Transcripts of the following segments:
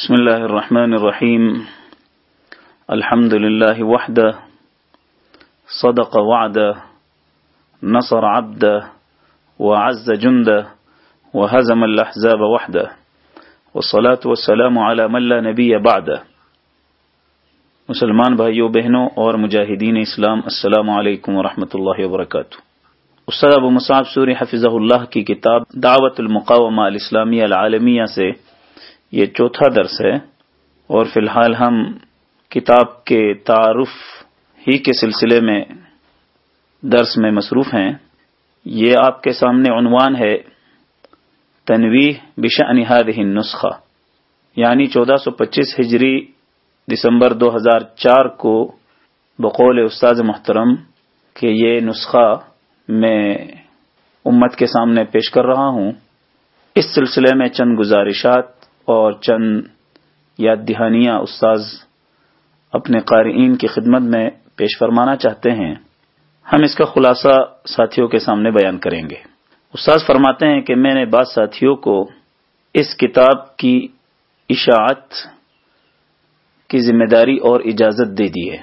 بسم الله الرحمن الرحيم الحمد لله وحده صدق وعده نصر عبده وعز جنده وهزم الأحزاب وحده والصلاة والسلام على من لا نبي بعده مسلمان بھائیوں بہنوں اور مجاہدین اسلام، السلام علیکم ورحمۃ اللہ وبرکاتہ. استاد ابو مصعب سوری حفظ اللہ کی کتاب دعوت المقامہ الاسلامیہ العالمیہ سے یہ چوتھا درس ہے، اور فی الحال ہم کتاب کے تعارف ہی کے سلسلے میں درس میں مصروف ہیں۔ یہ آپ کے سامنے عنوان ہے تنویح بشأن هذه نسخہ یعنی چودہ سو پچیس ہجری دسمبر دو ہزار چار کو بقول استاذ محترم کہ یہ نسخہ میں امت کے سامنے پیش کر رہا ہوں۔ اس سلسلے میں چند گزارشات اور چند یاد دہانیاں استاذ اپنے قارئین کی خدمت میں پیش فرمانا چاہتے ہیں۔ ہم اس کا خلاصہ ساتھیوں کے سامنے بیان کریں گے۔ استاذ فرماتے ہیں کہ میں نے بعض ساتھیوں کو اس کتاب کی اشاعت کی ذمہ داری اور اجازت دے دی ہے۔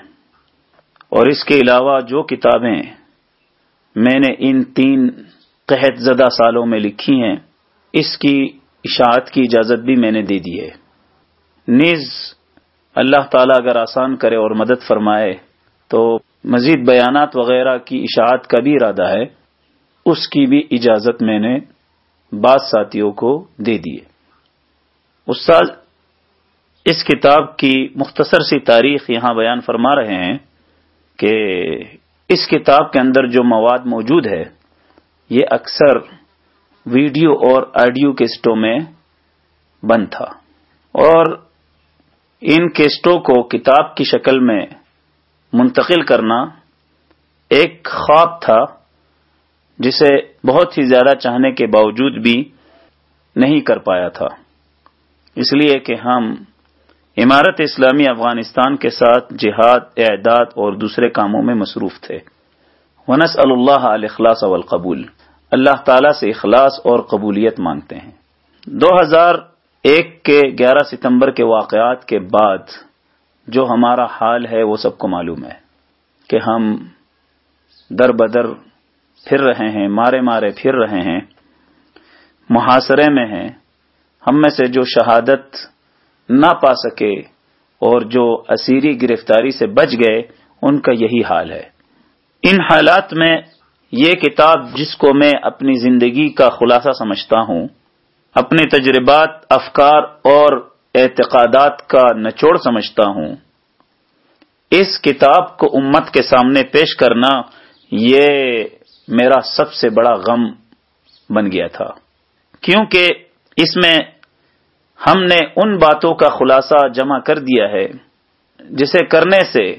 اور اس کے علاوہ جو کتابیں میں نے ان تین قحط زدہ سالوں میں لکھی ہیں، اس کی اشاعت کی اجازت بھی میں نے دے دی ہے۔ نیز اللہ تعالی اگر آسان کرے اور مدد فرمائے تو مزید بیانات وغیرہ کی اشاعت کا بھی ارادہ ہے۔ اس کی بھی اجازت میں نے بعض ساتھیوں کو دے دی ہے۔ استاد، اس کتاب کی مختصر سی تاریخ یہاں بیان فرما رہے ہیں کہ اس کتاب کے اندر جو مواد موجود ہے، یہ اکثر ویڈیو اور آڈیو کیسٹوں میں بند تھا۔ اور ان کیسٹوں کو کتاب کی شکل میں منتقل کرنا ایک خواب تھا، جسے بہت ہی زیادہ چاہنے کے باوجود بھی نہیں کر پایا تھا۔ اس لیے کہ ہم عمارت اسلامی افغانستان کے ساتھ جہاد، اعداد اور دوسرے کاموں میں مصروف تھے۔ ونس اللہ الخلاص والقبول۔ اللہ تعالی سے اخلاص اور قبولیت مانگتے ہیں۔ دو ہزار ایک کے گیارہ ستمبر کے واقعات کے بعد جو ہمارا حال ہے وہ سب کو معلوم ہے کہ ہم در بدر پھر رہے ہیں، مارے مارے پھر رہے ہیں، محاصرے میں ہیں۔ ہم میں سے جو شہادت نہ پا سکے اور جو اسیری گرفتاری سے بچ گئے، ان کا یہی حال ہے۔ ان حالات میں یہ کتاب جس کو میں اپنی زندگی کا خلاصہ سمجھتا ہوں، اپنے تجربات، افکار اور اعتقادات کا نچوڑ سمجھتا ہوں۔ اس کتاب کو امت کے سامنے پیش کرنا یہ میرا سب سے بڑا غم بن گیا تھا۔ کیونکہ اس میں ہم نے ان باتوں کا خلاصہ جمع کر دیا ہے، جسے کرنے سے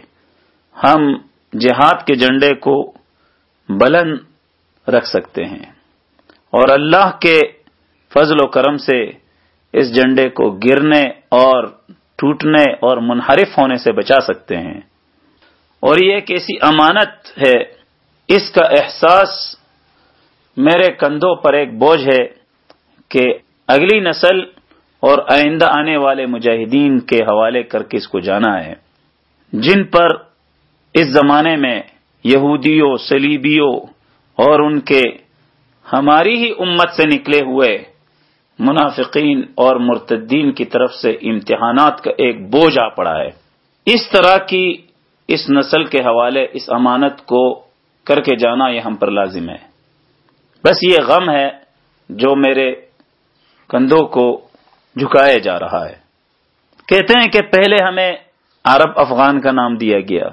ہم جہاد کے جنڈے کو بلند رکھ سکتے ہیں۔ اور اللہ کے فضل و کرم سے اس جنڈے کو گرنے اور ٹوٹنے اور منحرف ہونے سے بچا سکتے ہیں۔ اور یہ ایک ایسی امانت ہے، اس کا احساس میرے کندھوں پر ایک بوجھ ہے کہ اگلی نسل اور آئندہ آنے والے مجاہدین کے حوالے کر کے اس کو جانا ہے۔ جن پر اس زمانے میں یہودیوں سلیبیوں اور ان کے ہماری ہی امت سے نکلے ہوئے منافقین اور مرتدین کی طرف سے امتحانات کا ایک بوجھ آ پڑا ہے۔ اس طرح کی اس نسل کے حوالے اس امانت کو کر کے جانا یہ ہم پر لازم ہے۔ بس یہ غم ہے جو میرے کندھوں کو جھکایا جا رہا ہے۔ کہتے ہیں کہ پہلے ہمیں عرب افغان کا نام دیا گیا،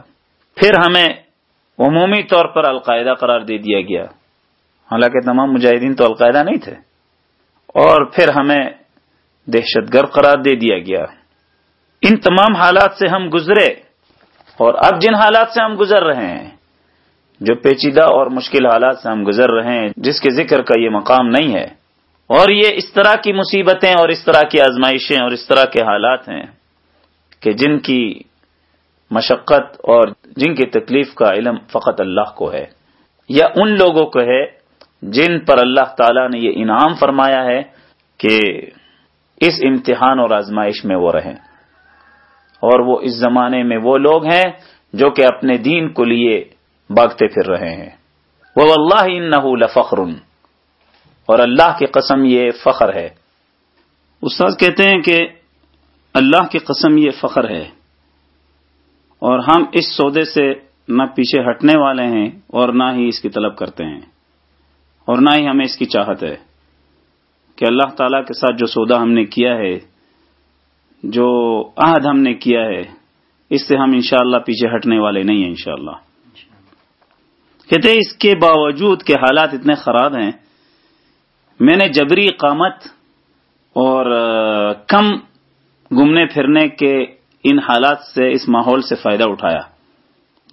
پھر ہمیں عمومی طور پر القاعدہ قرار دے دیا گیا۔ حالانکہ تمام مجاہدین تو القاعدہ نہیں تھے۔ اور پھر ہمیں دہشت گرد قرار دے دیا گیا۔ ان تمام حالات سے ہم گزرے۔ اور اب جن حالات سے ہم گزر رہے ہیں، جو پیچیدہ اور مشکل حالات سے ہم گزر رہے ہیں، جس کے ذکر کا یہ مقام نہیں ہے۔ اور یہ اس طرح کی مصیبتیں اور اس طرح کی آزمائشیں اور اس طرح کے حالات ہیں کہ جن کی مشقت اور جن کی تکلیف کا علم فقط اللہ کو ہے۔ یا ان لوگوں کو ہے جن پر اللہ تعالی نے یہ انعام فرمایا ہے کہ اس امتحان اور آزمائش میں وہ رہیں۔ اور وہ اس زمانے میں وہ لوگ ہیں جو کہ اپنے دین کو لیے باغتے پھر رہے ہیں۔ وہ اللہ ان لفخر۔ اور اللہ کی قسم یہ فخر ہے۔ استاد کہتے ہیں کہ اللہ کی قسم یہ فخر ہے۔ اور ہم اس سودے سے نہ پیچھے ہٹنے والے ہیں اور نہ ہی اس کی طلب کرتے ہیں۔ اور نہ ہی ہمیں اس کی چاہت ہے کہ اللہ تعالی کے ساتھ جو سودا ہم نے کیا ہے، جو عہد ہم نے کیا ہے، اس سے ہم انشاءاللہ پیچھے ہٹنے والے نہیں ہیں انشاءاللہ۔ کہتے اس کے باوجود کہ حالات اتنے خراب ہیں، میں نے جبری قامت اور کم گھومنے پھرنے کے ان حالات سے، اس ماحول سے فائدہ اٹھایا۔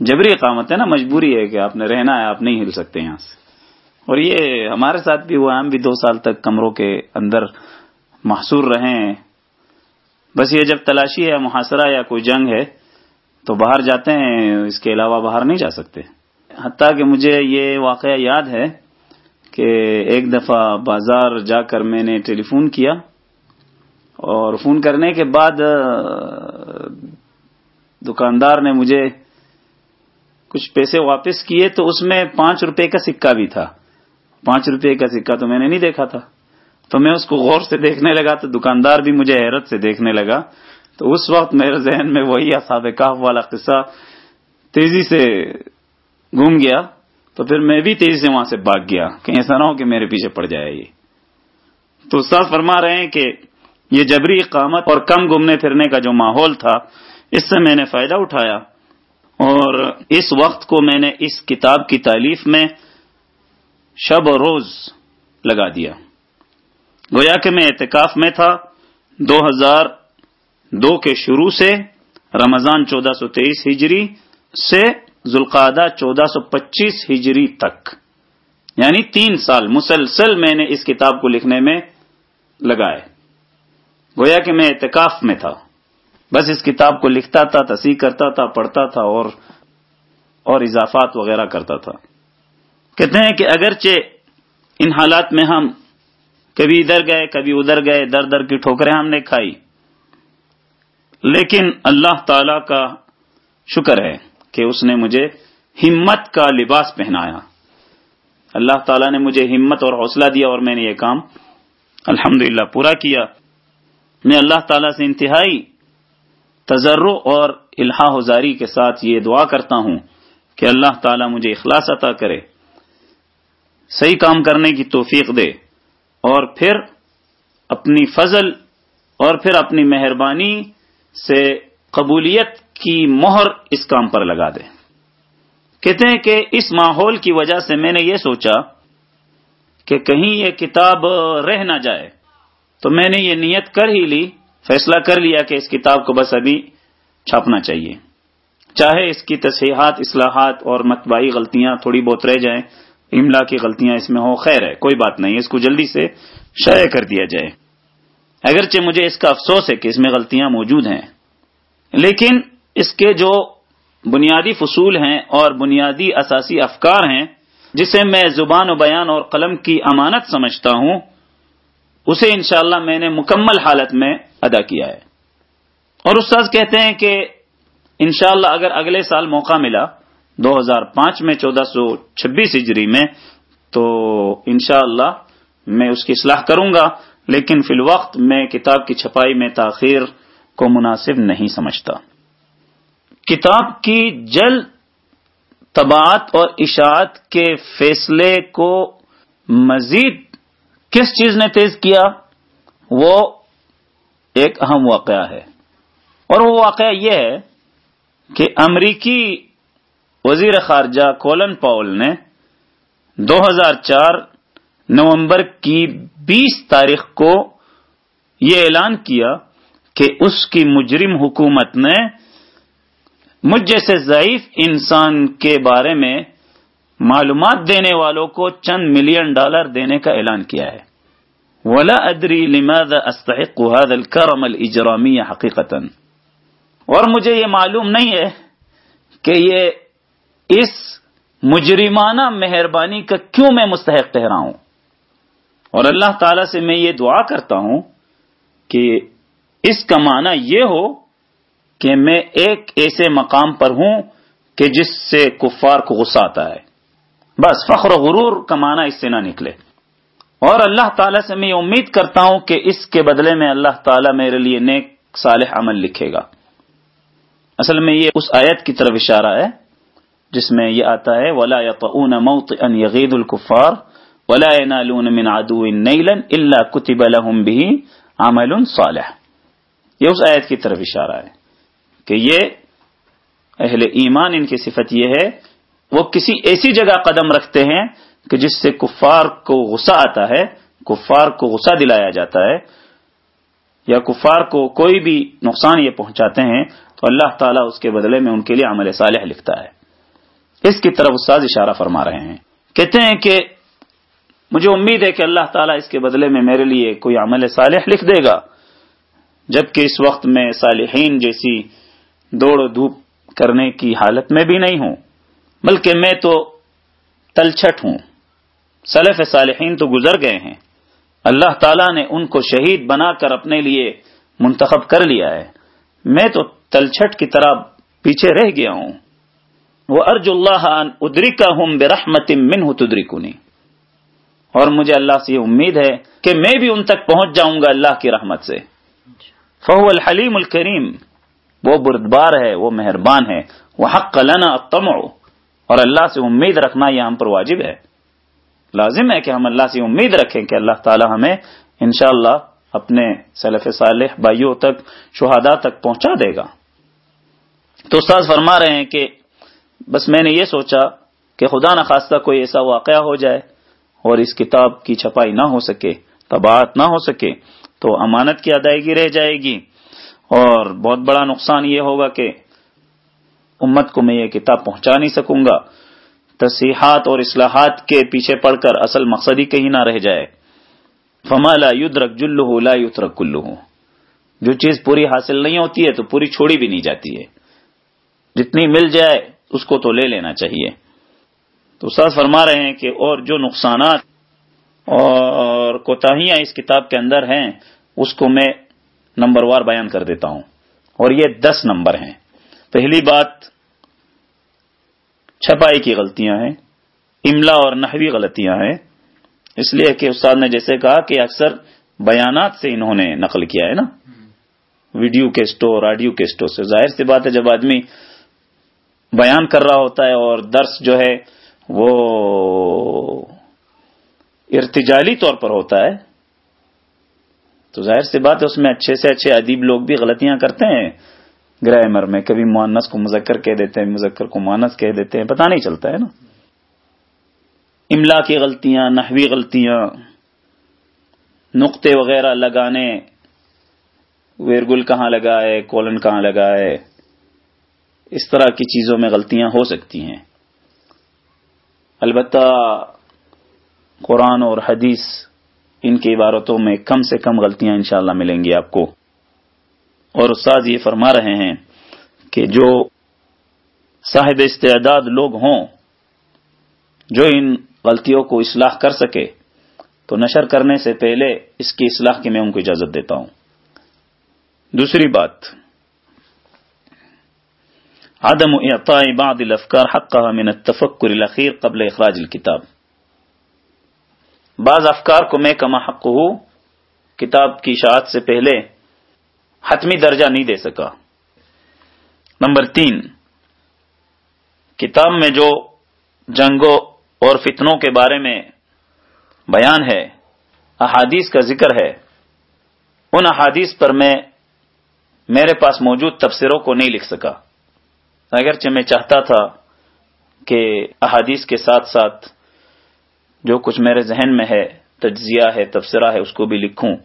جبری قامت ہے نا، مجبوری ہے کہ آپ نے رہنا ہے، آپ نہیں ہل سکتے یہاں سے۔ اور یہ ہمارے ساتھ بھی ہوا، ہم بھی دو سال تک کمروں کے اندر محصور رہے ہیں۔ بس یہ جب تلاشی ہے، محاصرہ یا کوئی جنگ ہے، تو باہر جاتے ہیں، اس کے علاوہ باہر نہیں جا سکتے۔ حتیٰ کہ مجھے یہ واقعہ یاد ہے کہ ایک دفعہ بازار جا کر میں نے ٹیلی فون کیا۔ اور فون کرنے کے بعد دکاندار نے مجھے کچھ پیسے واپس کیے تو اس میں پانچ روپے کا سکہ بھی تھا۔ پانچ روپے کا سکہ تو میں نے نہیں دیکھا تھا۔ تو میں اس کو غور سے دیکھنے لگا تو دکاندار بھی مجھے حیرت سے دیکھنے لگا۔ تو اس وقت میرے ذہن میں وہی اصاب کاف والا قصہ تیزی سے گھوم گیا۔ تو پھر میں بھی تیزی سے وہاں سے بھاگ گیا کہ ایسا نہ ہو کہ میرے پیچھے پڑ جائے یہ۔ تو استاد فرما رہے ہیں کہ یہ جبری قامت اور کم گھومنے پھرنے کا جو ماحول تھا، اس سے میں نے فائدہ اٹھایا۔ اور اس وقت کو میں نے اس کتاب کی تعلیف میں شب و روز لگا دیا۔ گویا کہ میں اعتکاف میں تھا، دو ہزار دو کے شروع سے، رمضان چودہ سو تیئیس ہجری سے ذوالقادہ چودہ سو پچیس ہجری تک۔ یعنی تین سال مسلسل میں نے اس کتاب کو لکھنے میں لگائے۔ گویا کہ میں اعتکاف میں تھا۔ بس اس کتاب کو لکھتا تھا، تصحیح کرتا تھا، پڑھتا تھا اور اور اضافات وغیرہ کرتا تھا۔ کہتے ہیں کہ اگرچہ ان حالات میں ہم کبھی ادھر گئے، کبھی ادھر گئے، در در کی ٹھوکریں ہم نے کھائی۔ لیکن اللہ تعالی کا شکر ہے کہ اس نے مجھے ہمت کا لباس پہنایا۔ اللہ تعالیٰ نے مجھے ہمت اور حوصلہ دیا اور میں نے یہ کام الحمد پورا کیا۔ میں اللہ تعالیٰ سے انتہائی تجرو اور الحاح زاری کے ساتھ یہ دعا کرتا ہوں کہ اللہ تعالیٰ مجھے اخلاص عطا کرے، صحیح کام کرنے کی توفیق دے اور پھر اپنی فضل اور پھر اپنی مہربانی سے قبولیت کی مہر اس کام پر لگا دے۔ کہتے ہیں کہ اس ماحول کی وجہ سے میں نے یہ سوچا کہ کہیں یہ کتاب رہ نہ جائے۔ تو میں نے یہ نیت کر ہی لی، فیصلہ کر لیا کہ اس کتاب کو بس ابھی چھاپنا چاہیے۔ چاہے اس کی تصحیحات، اصلاحات اور متبائی غلطیاں تھوڑی بہت رہ جائیں، املا کی غلطیاں اس میں ہو خیر ہے، کوئی بات نہیں، اس کو جلدی سے شائع کر دیا جائے۔ اگرچہ مجھے اس کا افسوس ہے کہ اس میں غلطیاں موجود ہیں، لیکن اس کے جو بنیادی فصول ہیں اور بنیادی اساسی افکار ہیں، جسے میں زبان و بیان اور قلم کی امانت سمجھتا ہوں اسے انشاءاللہ میں نے مکمل حالت میں ادا کیا ہے۔ اور استاذ کہتے ہیں کہ انشاءاللہ اگر اگلے سال موقع ملا دو ہزار پانچ میں چودہ سو چھبیس ہجری میں، تو انشاءاللہ میں اس کی اصلاح کروں گا، لیکن فی الوقت میں کتاب کی چھپائی میں تاخیر کو مناسب نہیں سمجھتا۔ کتاب کی جل طباعت اور اشاعت کے فیصلے کو مزید کس چیز نے تیز کیا؟ وہ ایک اہم واقعہ ہے۔ اور وہ واقعہ یہ ہے کہ امریکی وزیر خارجہ کولن پاول نے دو ہزار چار نومبر کی بیس تاریخ کو یہ اعلان کیا کہ اس کی مجرم حکومت نے مجھ جیسے ضعیف انسان کے بارے میں معلومات دینے والوں کو چند ملین ڈالر دینے کا اعلان کیا ہے۔ ولا ادری لماذا استحق هذا الكرم الاجرامی حقیقتا اور مجھے یہ معلوم نہیں ہے کہ یہ اس مجرمانہ مہربانی کا کیوں میں مستحق ٹھہرا ہوں۔ اور اللہ تعالی سے میں یہ دعا کرتا ہوں کہ اس کا معنی یہ ہو کہ میں ایک ایسے مقام پر ہوں کہ جس سے کفار کو غصہ آتا ہے۔ بس فخر و غرور کا معنی اس سے نہ نکلے۔ اور اللہ تعالیٰ سے میں یہ امید کرتا ہوں کہ اس کے بدلے میں اللہ تعالیٰ میرے لیے نیک صالح عمل لکھے گا۔ اصل میں یہ اس آیت کی طرف اشارہ ہے، جس میں یہ آتا ہے، ولا يطؤون موطئا يغيظ الكفار ولا ينالون من عدو نيلا الا كتب لهم به عمل صالح۔ یہ اس آیت کی طرف اشارہ ہے کہ یہ اہل ایمان ان کی صفت یہ ہے وہ کسی ایسی جگہ قدم رکھتے ہیں کہ جس سے کفار کو غصہ آتا ہے، کفار کو غصہ دلایا جاتا ہے، یا کفار کو کوئی بھی نقصان یہ پہنچاتے ہیں تو اللہ تعالیٰ اس کے بدلے میں ان کے لیے عمل صالح لکھتا ہے۔ اس کی طرف استاذ اشارہ فرما رہے ہیں۔ کہتے ہیں کہ مجھے امید ہے کہ اللہ تعالیٰ اس کے بدلے میں میرے لیے کوئی عمل صالح لکھ دے گا، جبکہ اس وقت میں صالحین جیسی دوڑ دھوپ کرنے کی حالت میں بھی نہیں ہوں۔ بلکہ میں تو تلچھٹ ہوں۔ سلف صالحین تو گزر گئے ہیں۔ اللہ تعالیٰ نے ان کو شہید بنا کر اپنے لیے منتخب کر لیا ہے۔ میں تو تلچھٹ کی طرح پیچھے رہ گیا ہوں۔ وہ ارج اللہ ادری کا ہوں بے رحمت من تدریکنی اور مجھے اللہ سے یہ امید ہے کہ میں بھی ان تک پہنچ جاؤں گا اللہ کی رحمت سے۔ فہو الحلیم الکریم۔ وہ بردبار ہے، وہ مہربان ہے۔ وہ حق لنا تمو اور اللہ سے امید رکھنا یہ ہم پر واجب ہے۔ لازم ہے کہ ہم اللہ سے امید رکھیں کہ اللہ تعالی ہمیں انشاءاللہ اللہ اپنے سلف صالح بھائیوں تک شہادا تک پہنچا دے گا۔ تو استاد فرما رہے ہیں کہ بس میں نے یہ سوچا کہ خدا نخواستہ کوئی ایسا واقعہ ہو جائے اور اس کتاب کی چھپائی نہ ہو سکے تباہت نہ ہو سکے، تو امانت کی ادائیگی رہ جائے گی۔ اور بہت بڑا نقصان یہ ہوگا کہ امت کو میں یہ کتاب پہنچا نہیں سکوں گا۔ تصحیحات اور اصلاحات کے پیچھے پڑ کر اصل مقصد ہی کہیں نہ رہ جائے۔ فما لا یدرک جلہ لا یترک کلہ جو چیز پوری حاصل نہیں ہوتی ہے تو پوری چھوڑی بھی نہیں جاتی ہے۔ جتنی مل جائے اس کو تو لے لینا چاہیے۔ تو استاد فرما رہے ہیں کہ اور جو نقصانات اور کوتاہیاں اس کتاب کے اندر ہیں، اس کو میں نمبر وار بیان کر دیتا ہوں۔ اور یہ دس نمبر ہیں۔ پہلی بات چھپائی کی غلطیاں ہیں، املا اور نحوی غلطیاں ہیں۔ اس لیے کہ استاد نے جیسے کہا کہ اکثر بیانات سے انہوں نے نقل کیا ہے نا۔ ویڈیو کے اسٹور آڈیو کے اسٹور سے۔ ظاہر سی بات ہے، جب آدمی بیان کر رہا ہوتا ہے اور درس جو ہے وہ ارتجالی طور پر ہوتا ہے، تو ظاہر سی بات ہے، اس میں اچھے سے اچھے ادیب لوگ بھی غلطیاں کرتے ہیں۔ گرامر میں، کبھی مانس کو مذکر کہہ دیتے ہیں، مذکر کو مانس کہہ دیتے ہیں، پتہ نہیں چلتا ہے نا۔ املا کی غلطیاں، نحوی غلطیاں، نقطے وغیرہ لگانے، ویرگل کہاں لگا ہے کولن کہاں لگا ہے اس طرح کی چیزوں میں غلطیاں ہو سکتی ہیں۔ البتہ قرآن اور حدیث ان کی عبارتوں میں کم سے کم غلطیاں انشاءاللہ ملیں گی آپ کو۔ اور استاد یہ فرما رہے ہیں کہ جو صاحب استعداد لوگ ہوں، جو ان غلطیوں کو اصلاح کر سکے، تو نشر کرنے سے پہلے اس کی اصلاح کی میں ان کو اجازت دیتا ہوں۔ دوسری بات، عدم اعطاء بعض الافکار حقها من التفکر الاخیر قبل اخراج الكتاب۔ بعض افکار کو میں کما حق ہوں کتاب کی اشاعت سے پہلے حتمی درجہ نہیں دے سکا۔ نمبر تین، کتاب میں جو جنگوں اور فتنوں کے بارے میں بیان ہے، احادیث کا ذکر ہے۔ ان احادیث پر میں میرے پاس موجود تبصروں کو نہیں لکھ سکا۔ اگرچہ میں چاہتا تھا کہ احادیث کے ساتھ ساتھ جو کچھ میرے ذہن میں ہے، تجزیہ ہے تبصرہ ہے، اس کو بھی لکھوں،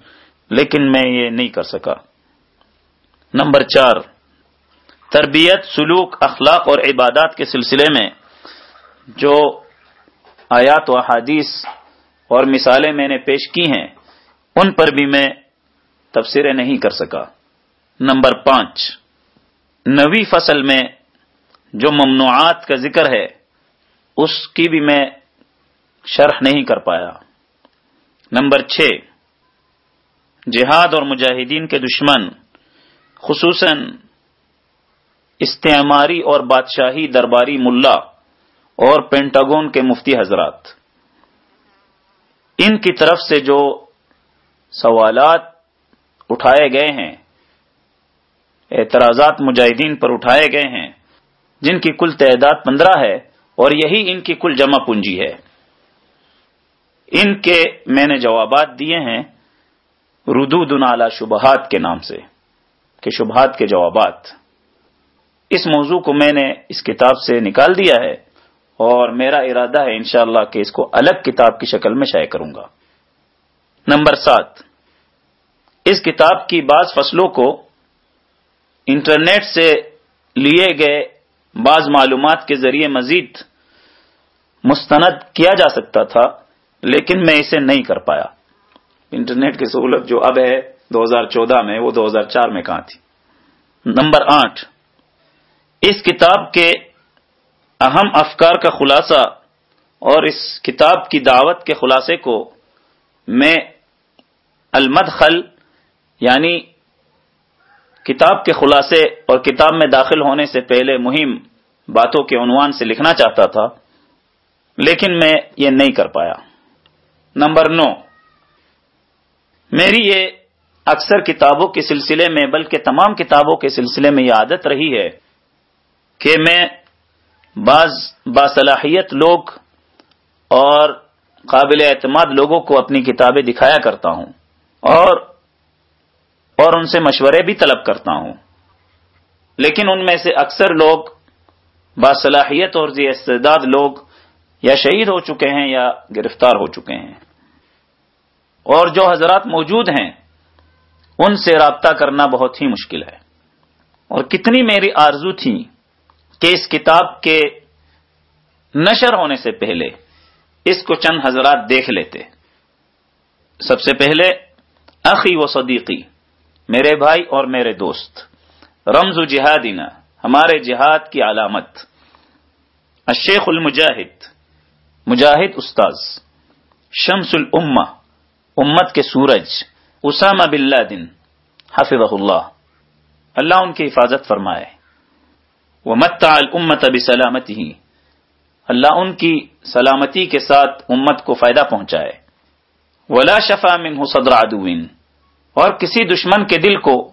لیکن میں یہ نہیں کر سکا۔ نمبر چار، تربیت، سلوک، اخلاق اور عبادات کے سلسلے میں جو آیات و احادیث اور مثالیں میں نے پیش کی ہیں، ان پر بھی میں تبصرے نہیں کر سکا۔ نمبر پانچ، نوی فصل میں جو ممنوعات کا ذکر ہے، اس کی بھی میں شرح نہیں کر پایا۔ نمبر چھ، جہاد اور مجاہدین کے دشمن خصوصاً استعماری اور بادشاہی درباری ملا اور پینٹاگون کے مفتی حضرات۔ ان کی طرف سے جو سوالات اٹھائے گئے ہیں، اعتراضات مجاہدین پر اٹھائے گئے ہیں، جن کی کل تعداد پندرہ ہے اور یہی ان کی کل جمع پونجی ہے۔ ان کے میں نے جوابات دیے ہیں ردود نالا شبہات کے نام سے۔ کہ شبہات کے جوابات۔ اس موضوع کو میں نے اس کتاب سے نکال دیا ہے اور میرا ارادہ ہے انشاءاللہ کہ اس کو الگ کتاب کی شکل میں شائع کروں گا۔ نمبر سات۔ اس کتاب کی بعض فصلوں کو انٹرنیٹ سے لیے گئے بعض معلومات کے ذریعے مزید مستند کیا جا سکتا تھا، لیکن میں اسے نہیں کر پایا۔ انٹرنیٹ کی سہولت جو اب ہے دو ہزار چودہ میں، وہ دو ہزار چار میں کہاں تھی؟ نمبر آٹھ۔ اس کتاب کے اہم افکار کا خلاصہ اور اس کتاب کی دعوت کے خلاصے کو میں المدخل یعنی کتاب کے خلاصے اور کتاب میں داخل ہونے سے پہلے مہم باتوں کے عنوان سے لکھنا چاہتا تھا، لیکن میں یہ نہیں کر پایا۔ نمبر نو۔ میری یہ اکثر کتابوں کے سلسلے میں، بلکہ تمام کتابوں کے سلسلے میں یہ عادت رہی ہے کہ میں بعض باصلاحیت لوگ اور قابل اعتماد لوگوں کو اپنی کتابیں دکھایا کرتا ہوں اور اور ان سے مشورے بھی طلب کرتا ہوں۔ لیکن ان میں سے اکثر لوگ باصلاحیت اور ذی استعداد لوگ یا شہید ہو چکے ہیں یا گرفتار ہو چکے ہیں۔ اور جو حضرات موجود ہیں ان سے رابطہ کرنا بہت ہی مشکل ہے۔ اور کتنی میری آرزو تھی کہ اس کتاب کے نشر ہونے سے پہلے اس کو چند حضرات دیکھ لیتے۔ سب سے پہلے اخی و صدیقی، میرے بھائی اور میرے دوست، رمز و جہادینا ہمارے جہاد کی علامت۔ الشیخ المجاہد، مجاہد استاذ، شمس الامہ، امت کے سورج۔ اسامہ بلّہ دن حفظ اللہ۔ اللہ ان کی حفاظت فرمائے۔ وہ مت المت اب سلامتی ہی اللہ ان کی سلامتی کے ساتھ امت کو فائدہ پہنچائے۔ ولا شفا من صدر عدوین اور کسی دشمن کے دل کو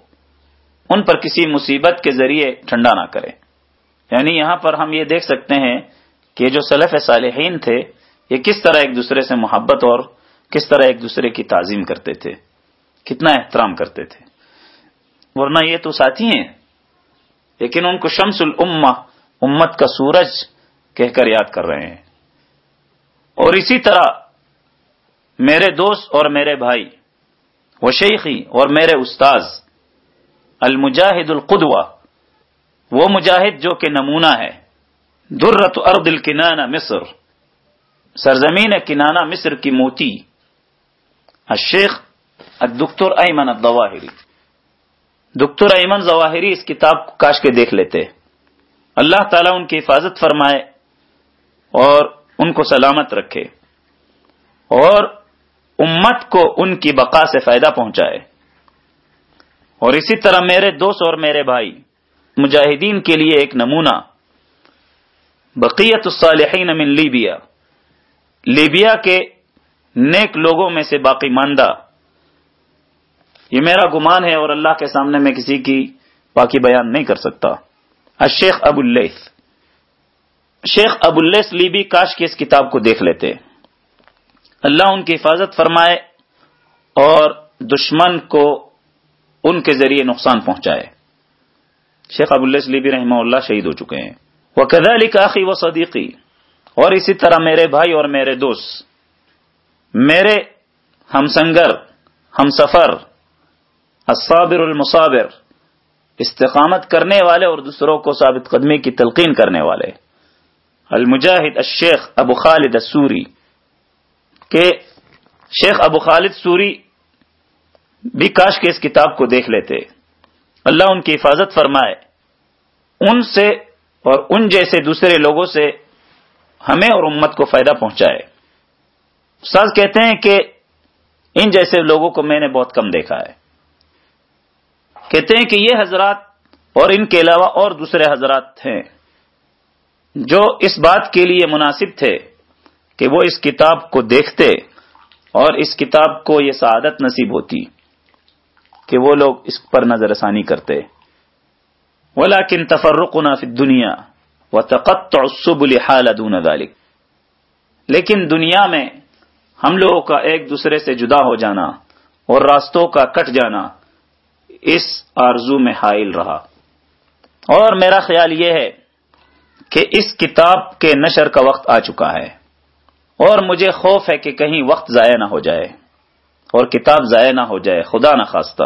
ان پر کسی مصیبت کے ذریعے ٹھنڈا نہ کرے۔ یعنی یہاں پر ہم یہ دیکھ سکتے ہیں کہ جو سلف صالحین تھے، یہ کس طرح ایک دوسرے سے محبت اور کس طرح ایک دوسرے کی تعظیم کرتے تھے۔ کتنا احترام کرتے تھے۔ ورنہ یہ تو ساتھی ہیں۔ لیکن ان کو شمس الامہ، امت کا سورج کہہ کر یاد کر رہے ہیں۔ اور اسی طرح میرے دوست اور میرے بھائی، وہ شیخی اور میرے استاذ، المجاہد القدوہ۔ وہ مجاہد جو کہ نمونہ ہے۔ درت ارد الکنانہ مصر۔ سرزمین کنانہ مصر کی موتی۔ الشیخ الدکتر ایمن الظواہری۔ دکتر ایمن ظواہری اس کتاب کو کاش کے دیکھ لیتے۔ اللہ تعالیٰ ان کی حفاظت فرمائے اور ان کو سلامت رکھے اور امت کو ان کی بقا سے فائدہ پہنچائے۔ اور اسی طرح میرے دوست اور میرے بھائی، مجاہدین کے لیے ایک نمونہ۔ بقیت الصالحین من لیبیا۔ لیبیا کے نیک لوگوں میں سے باقی ماندہ۔ یہ میرا گمان ہے اور اللہ کے سامنے میں کسی کی باقی بیان نہیں کر سکتا۔ الشیخ ابو اللیث شیخ ابو اللیث لیبی کاش کی اس کتاب کو دیکھ لیتے۔ اللہ ان کی حفاظت فرمائے اور دشمن کو ان کے ذریعے نقصان پہنچائے۔ شیخ ابو اللہ سلیبی رحمہ اللہ شہید ہو چکے ہیں۔ وہ کدا علی کاخی و صدیقی اور اسی طرح میرے بھائی اور میرے دوست۔ میرے ہم سنگر ہم سفر الصابر المصابر، استقامت کرنے والے اور دوسروں کو ثابت قدمی کی تلقین کرنے والے۔ المجاہد الشیخ ابو خالد السوری، کہ شیخ ابو خالد سوری بھی کاش کے اس کتاب کو دیکھ لیتے۔ اللہ ان کی حفاظت فرمائے۔ ان سے اور ان جیسے دوسرے لوگوں سے ہمیں اور امت کو فائدہ پہنچائے۔ استاذ کہتے ہیں کہ ان جیسے لوگوں کو میں نے بہت کم دیکھا ہے۔ کہتے ہیں کہ یہ حضرات اور ان کے علاوہ اور دوسرے حضرات ہیں جو اس بات کے لیے مناسب تھے کہ وہ اس کتاب کو دیکھتے اور اس کتاب کو یہ سعادت نصیب ہوتی کہ وہ لوگ اس پر نظر ثانی کرتے۔ ولاکن تفرق فی دنیا و تقت الحال دون ذلك۔ لیکن دنیا میں ہم لوگوں کا ایک دوسرے سے جدا ہو جانا اور راستوں کا کٹ جانا اس آرزو میں حائل رہا۔ اور میرا خیال یہ ہے کہ اس کتاب کے نشر کا وقت آ چکا ہے اور مجھے خوف ہے کہ کہیں وقت ضائع نہ ہو جائے اور کتاب ضائع نہ ہو جائے، خدا نہ خواستہ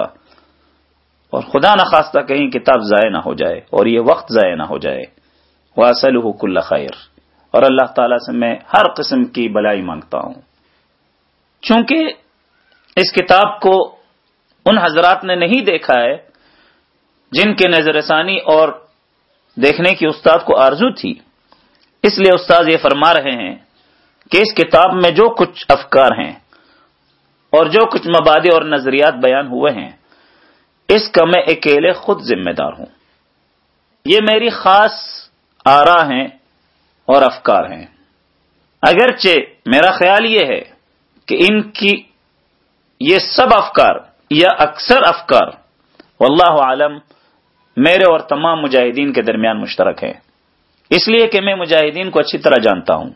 اور خدا نہ خواستہ کہیں کتاب ضائع نہ ہو جائے اور یہ وقت ضائع نہ ہو جائے۔ وہ کل خیر۔ اور اللہ تعالی سے میں ہر قسم کی بلائی مانگتا ہوں۔ چونکہ اس کتاب کو ان حضرات نے نہیں دیکھا ہے جن کے نظر ثانی اور دیکھنے کی استاد کو آرزو تھی۔ اس لیے استاد یہ فرما رہے ہیں کہ اس کتاب میں جو کچھ افکار ہیں اور جو کچھ مبادی اور نظریات بیان ہوئے ہیں، اس کا میں اکیلے خود ذمہ دار ہوں۔ یہ میری خاص آرا ہیں اور افکار ہیں۔ اگرچہ میرا خیال یہ ہے کہ ان کی یہ سب افکار یا اکثر افکار، واللہ عالم، میرے اور تمام مجاہدین کے درمیان مشترک ہیں۔ اس لیے کہ میں مجاہدین کو اچھی طرح جانتا ہوں۔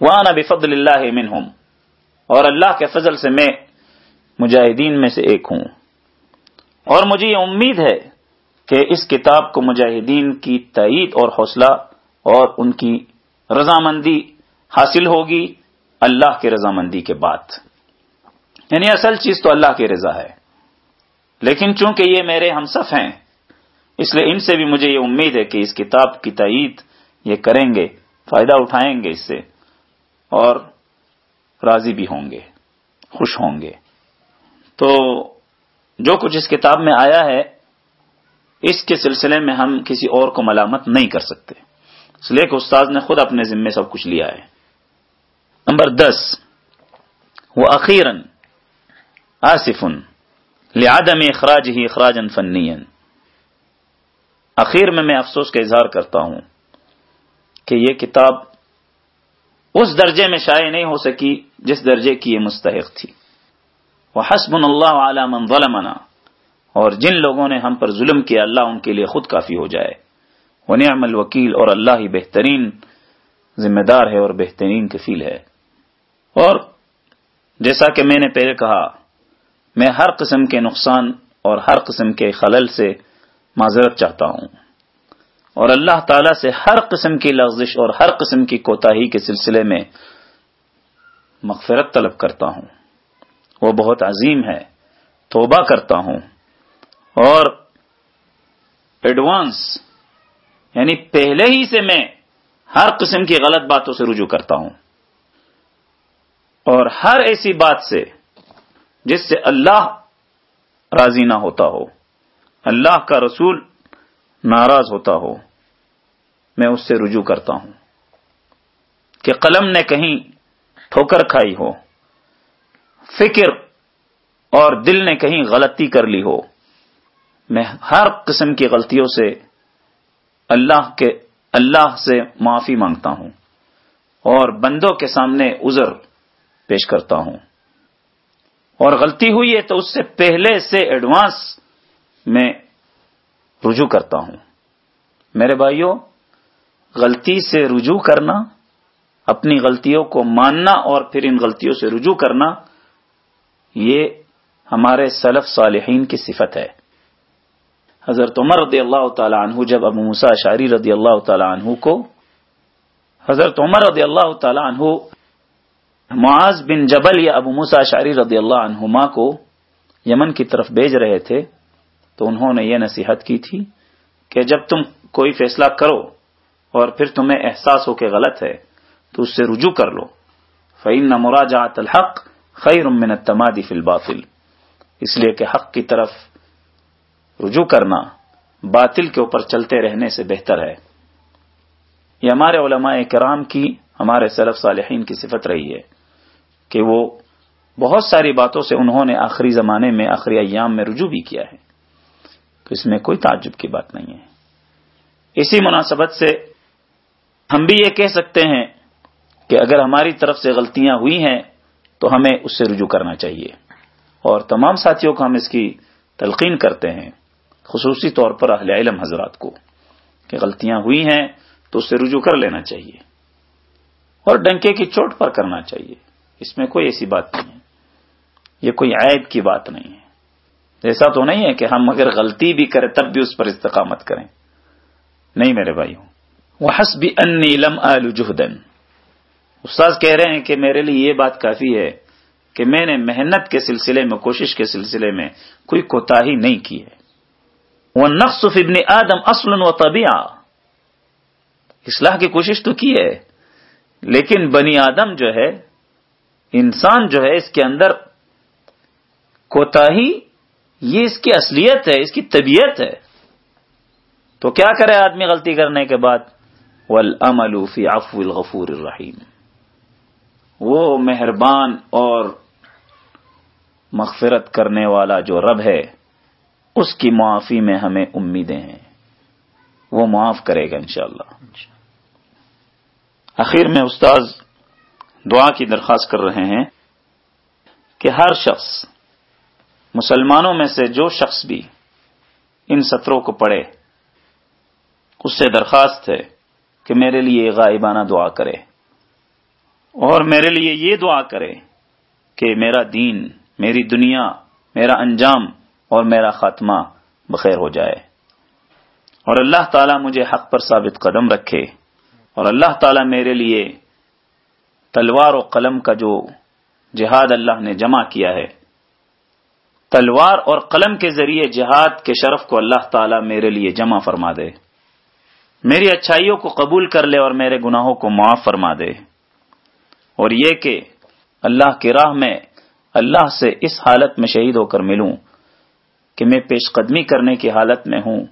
وہاں بفضل اللہ منہم اور اللہ کے فضل سے میں مجاہدین میں سے ایک ہوں۔ اور مجھے یہ امید ہے کہ اس کتاب کو مجاہدین کی تعید اور حوصلہ اور ان کی رضامندی حاصل ہوگی اللہ کی رضامندی کے بعد۔ یعنی اصل چیز تو اللہ کی رضا ہے۔ لیکن چونکہ یہ میرے ہمسف ہیں، اس لیے ان سے بھی مجھے یہ امید ہے کہ اس کتاب کی تعید یہ کریں گے، فائدہ اٹھائیں گے اس سے اور راضی بھی ہوں گے، خوش ہوں گے۔ تو جو کچھ اس کتاب میں آیا ہے، اس کے سلسلے میں ہم کسی اور کو ملامت نہیں کر سکتے۔ اس لیے کہ استاد نے خود اپنے ذمے سب کچھ لیا ہے۔ نمبر دس وہ اخیرن آصفن لعدم اخراج ہی اخراج فنی اخیر میں میں افسوس کا اظہار کرتا ہوں کہ یہ کتاب اس درجے میں شائع نہیں ہو سکی جس درجے کی یہ مستحق تھی۔ وہ حسب اللہ علام ظلمنا۔ اور جن لوگوں نے ہم پر ظلم کیا، اللہ ان کے لیے خود کافی ہو جائے۔ وہ نعم الوکیل، اور اللہ ہی بہترین، ذمہ دار ہے اور بہترین کفیل ہے۔ اور جیسا کہ میں نے پہلے کہا میں ہر قسم کے نقصان اور ہر قسم کے خلل سے معذرت چاہتا ہوں۔ اور اللہ تعالی سے ہر قسم کی لغزش اور ہر قسم کی کوتاہی کے سلسلے میں مغفرت طلب کرتا ہوں۔ وہ بہت عظیم ہے۔ توبہ کرتا ہوں۔ اور ایڈوانس یعنی پہلے ہی سے میں ہر قسم کی غلط باتوں سے رجوع کرتا ہوں۔ اور ہر ایسی بات سے جس سے اللہ راضی نہ ہوتا ہو، اللہ کا رسول ناراض ہوتا ہو، میں اس سے رجوع کرتا ہوں کہ قلم نے کہیں ٹھوکر کھائی ہو، فکر اور دل نے کہیں غلطی کر لی ہو۔ میں ہر قسم کی غلطیوں سے اللہ کے، اللہ سے معافی مانگتا ہوں اور بندوں کے سامنے عذر پیش کرتا ہوں۔ اور غلطی ہوئی ہے تو اس سے پہلے سے ایڈوانس میں رجوع کرتا ہوں۔ میرے بھائیوں غلطی سے رجوع کرنا، اپنی غلطیوں کو ماننا اور پھر ان غلطیوں سے رجوع کرنا، یہ ہمارے سلف صالحین کی صفت ہے۔ حضرت عمر رضی اللہ تعالی عنہ جب ابو مسا شاعری رضی اللہ تعالی عنہ کو، حضرت عمر رضی اللہ تعالی عنہ معاذ بن جبل یا ابو مسا شاعری رضی اللہ عنہما کو یمن کی طرف بھیج رہے تھے تو انہوں نے یہ نصیحت کی تھی کہ جب تم کوئی فیصلہ کرو اور پھر تمہیں احساس ہو کہ غلط ہے تو اس سے رجوع کر لو۔ فعین مراجات الحق خیر من التمادی فی الباطل۔ اس لیے کہ حق کی طرف رجوع کرنا باطل کے اوپر چلتے رہنے سے بہتر ہے۔ یہ ہمارے علماء کرام کی، ہمارے سلف صالحین کی صفت رہی ہے۔ کہ وہ بہت ساری باتوں سے انہوں نے آخری زمانے میں، آخری ایام میں رجوع بھی کیا ہے۔ تو اس میں کوئی تعجب کی بات نہیں ہے۔ اسی مناسبت سے ہم بھی یہ کہہ سکتے ہیں کہ اگر ہماری طرف سے غلطیاں ہوئی ہیں، تو ہمیں اس سے رجوع کرنا چاہیے۔ اور تمام ساتھیوں کو ہم اس کی تلقین کرتے ہیں، خصوصی طور پر اہل علم حضرات کو، کہ غلطیاں ہوئی ہیں تو اس سے رجوع کر لینا چاہیے۔ اور ڈنکے کی چوٹ پر کرنا چاہیے۔ اس میں کوئی ایسی بات نہیں ہے۔ یہ کوئی عیب کی بات نہیں ہے۔ ایسا تو نہیں ہے کہ ہم اگر غلطی بھی کریں تب بھی اس پر استقامت کریں۔ نہیں میرے بھائی وہ حس بھی ان آلو جہدن استاذ کہہ رہے ہیں کہ میرے لیے یہ بات کافی ہے کہ میں نے محنت کے سلسلے میں، کوشش کے سلسلے میں کوئی کوتا نہیں کی ہے۔ وہ نقص ابن آدم اصل و طبیع اصلاح کی کوشش تو کی ہے، لیکن بنی آدم جو ہے انسان جو ہے اس کے اندر کوتا یہ اس کی اصلیت ہے اس کی طبیعت ہے۔ تو کیا کرے آدمی غلطی کرنے کے بعد؟ ول فی عفو الغفور الرحیم وہ مہربان اور مغفرت کرنے والا جو رب ہے اس کی معافی میں ہمیں امیدیں ہیں۔ وہ معاف کرے گا انشاءاللہ۔ آخر میں استاذ دعا کی درخواست کر رہے ہیں کہ ہر شخص مسلمانوں میں سے جو شخص بھی ان سطروں کو پڑھے، اس سے درخواست ہے کہ میرے لیے غائبانہ دعا کرے اور میرے لیے یہ دعا کرے کہ میرا دین، میری دنیا، میرا انجام اور میرا خاتمہ بخیر ہو جائے۔ اور اللہ تعالیٰ مجھے حق پر ثابت قدم رکھے اور اللہ تعالیٰ میرے لیے تلوار و قلم کا جو جہاد اللہ نے جمع کیا ہے۔ تلوار اور قلم کے ذریعے جہاد کے شرف کو اللہ تعالیٰ میرے لیے جمع فرما دے۔ میری اچھائیوں کو قبول کر لے اور میرے گناہوں کو معاف فرما دے۔ اور یہ کہ اللہ کی راہ میں اللہ سے اس حالت میں شہید ہو کر ملوں کہ میں پیش قدمی کرنے کی حالت میں ہوں،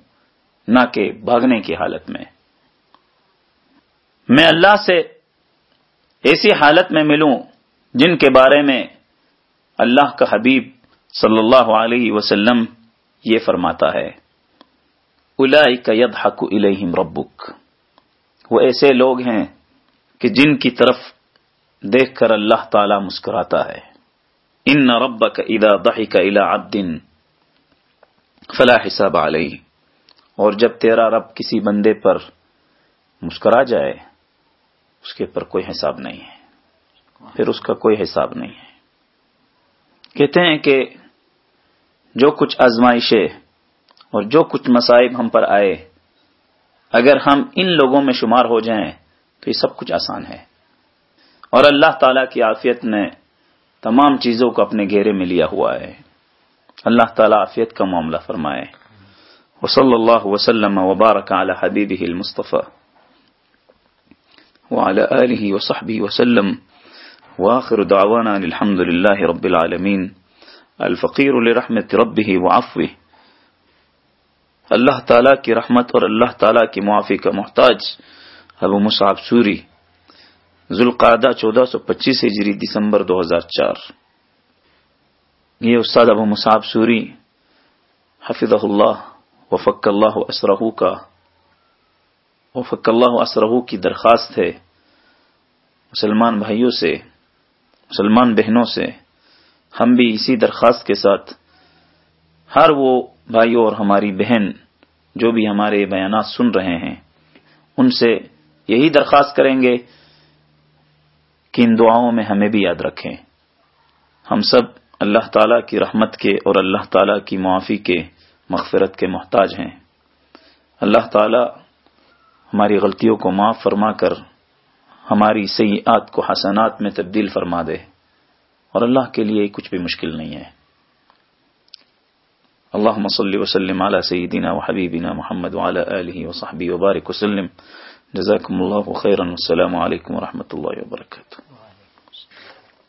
نہ کہ بھاگنے کی حالت میں۔ میں اللہ سے ایسی حالت میں ملوں جن کے بارے میں اللہ کا حبیب صلی اللہ علیہ وسلم یہ فرماتا ہے۔ ید حق الہم ربک۔ وہ ایسے لوگ ہیں کہ جن کی طرف دیکھ کر اللہ تعالی مسکراتا ہے۔ ان رب کا ادا دہی کا الا عبدن فلا حساب علیہ۔ اور جب تیرا رب کسی بندے پر مسکرا جائے اس کے پر کوئی حساب نہیں ہے۔ پھر اس کا کوئی حساب نہیں ہے۔ کہتے ہیں کہ جو کچھ آزمائشیں اور جو کچھ مصائب ہم پر آئے، اگر ہم ان لوگوں میں شمار ہو جائیں تو یہ سب کچھ آسان ہے۔ اور اللہ تعالی کی عافیت نے تمام چیزوں کو اپنے گھیرے میں لیا ہوا ہے۔ اللہ تعالیٰ عافیت کا معاملہ فرمائے۔ وصلی اللہ وسلم وبارک علی حبیبہ المصطفى وعلى آله وصحبه وسلم. وآخر دعوانا الحمد لله رب العالمين. الفقیر لرحمت ربه وعفوه. اللہ تعالیٰ کی رحمت اور اللہ تعالیٰ کی معافی کا محتاج ابو مصعب سوری ذوالقعدہ چودہ سو پچیس ہجری دسمبر دو ہزار چار۔ یہ استاد ابو مصعب سوری حفظ اللہ وفق اللہ اسرہ کا وفق اللہ اسرہ کی درخواست ہے۔ مسلمان بھائیوں سے، مسلمان بہنوں سے ہم بھی اسی درخواست کے ساتھ، ہر وہ بھائیوں اور ہماری بہن جو بھی ہمارے بیانات سن رہے ہیں، ان سے یہی درخواست کریں گے کہ ان دعاؤں میں ہمیں بھی یاد رکھیں۔ ہم سب اللہ تعالیٰ کی رحمت کے اور اللہ تعالیٰ کی معافی کے مغفرت کے محتاج ہیں۔ اللہ تعالیٰ ہماری غلطیوں کو معاف فرما کر ہماری سیئات کو حسنات میں تبدیل فرما دے۔ اور اللہ کے لیے کچھ بھی مشکل نہیں ہے۔ اللہ مسلی وسلم علی سیدنا و حبیبنا محمد وعلى آلہ وصحبہ وبارک وسلم۔ جزاکم اللہ خیرا السلام علیکم ورحمۃ اللہ وبرکاتہ۔